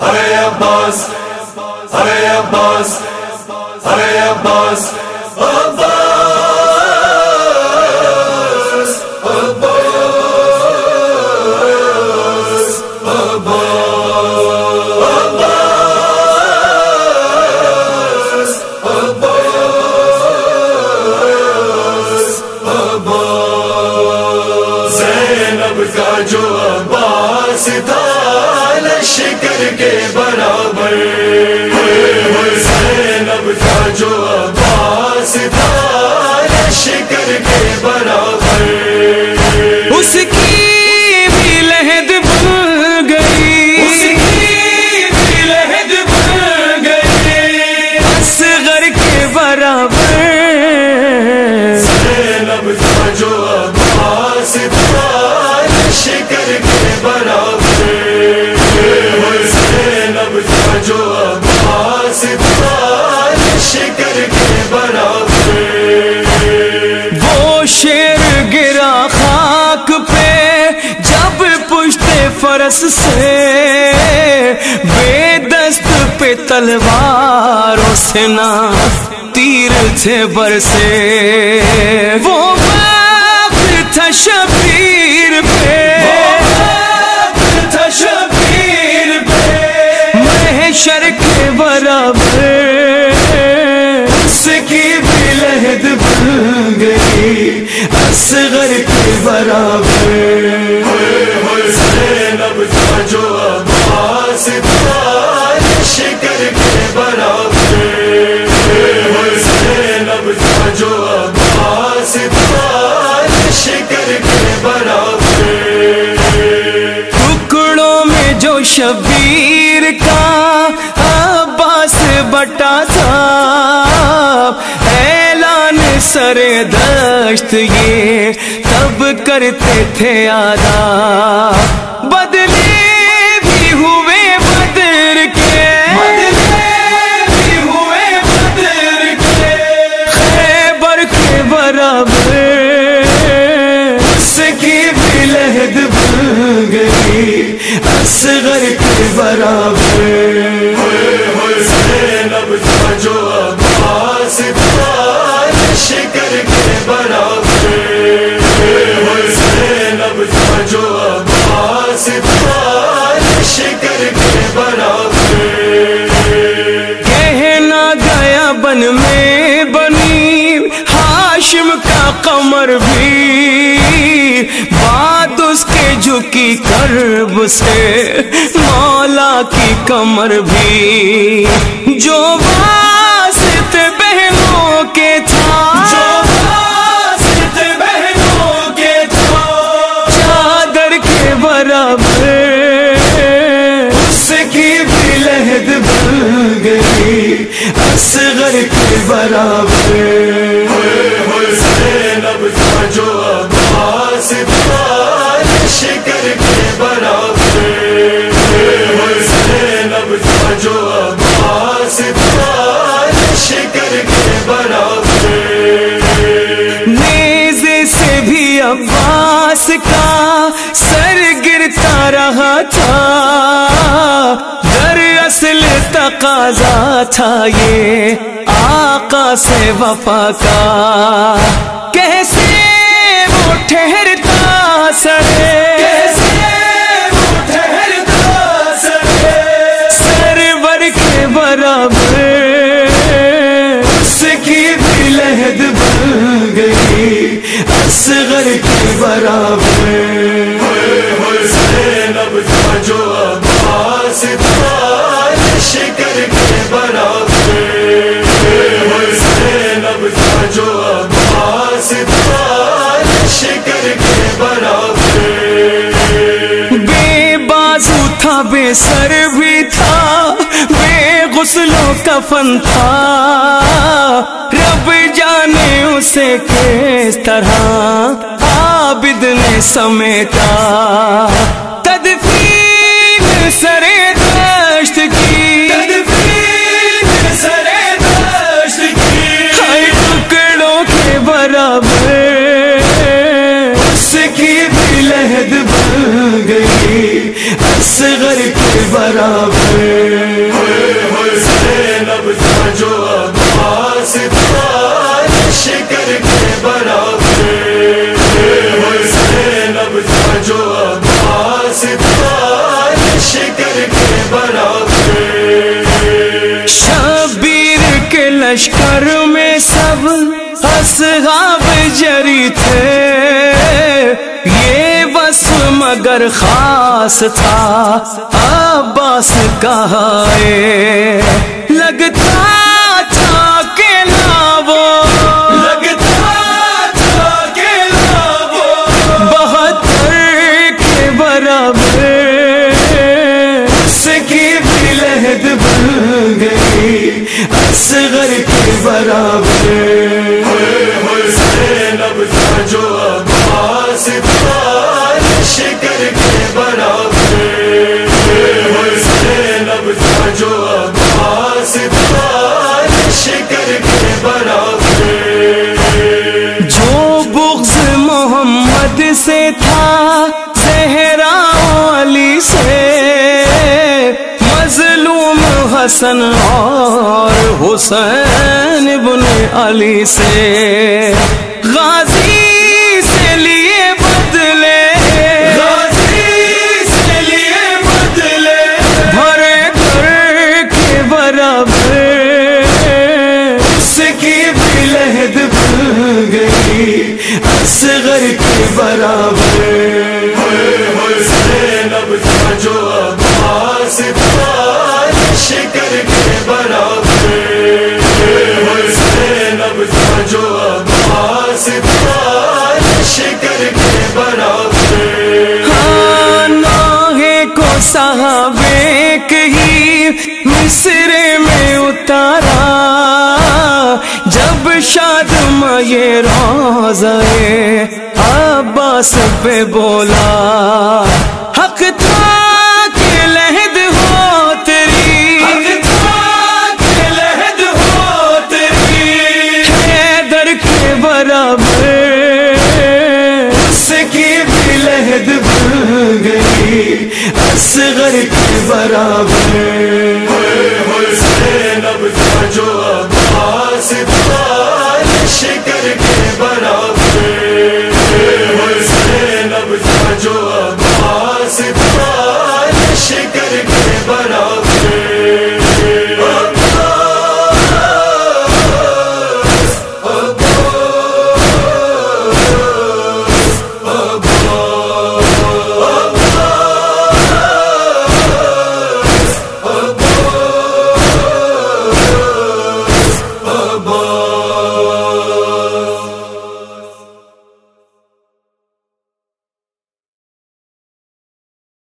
ارے عباس ارے عباس ارے عباس جو عباس تھا لشکر کے برابر۔ زینب تھا جو عباس تھا لشکر کے برابر۔ برس سے بے دست پہ تلواروں سے نہ تیر تھے برسے وہ تھا شبیر پہ شبیر کا عباس بٹا تھا اعلان سر دشت یہ تب کرتے تھے آدھا بدلی اصغر کے برابر زینب کا جو عباس تھا لشکر کے برابر۔ زینب کا جو عباس تھا لشکر کے برابر کہنا گیا بن میں بنی، ہاشم کا قمر بھی۔ جھکی کرب سے مولا کی کمر بھی جو واسط بہنوں کے تھا جو واسط بہنوں کے تھا چادر کے برابر اس کی بھی لہد بن گئی اصغر کے برابر۔ جو عباس تھا کے برابر نیزے سے بھی عباس کا سر گرتا رہا تھا۔ در اصل تقاضا تھا یہ آقا سے وفا کا۔ کیسے وہ ٹھہرتا سڑے سر بھی تھا، بے غسلوں کا فن تھا۔ رب جانے اسے کس طرح عابد نے سمیٹا۔ زینب تھا جو عباس کے برابر زینب تھا جو عباس کے برابر شبیر کے لشکر میں سب اصحاب جری تھے۔ مگر خاص تھا، عباس کہائے لگتا تھا کہ لاو لگتا تھا کہ بہتر کے برابر اس کی بھی لہد بن گئی، اصغر کے برابر۔ زینب جو سے تھا صحرا علی سے۔ مظلوم حسن اور حسین بن علی سے۔ غازی کے برابر۔ زینب تھا جو عباس تھا شکر کے برابر زینب تھا جو عباس تھا شکر کے برابر کو صحابے ہی مصر میں اتارا۔ جب شاد یہ روزے عباس پہ بولا حق تھا کہ لہد ہو تیری لہد ہو تیری حیدر کے برابر۔ اس کی بھی لہد بن گئی اصغر کے برابر۔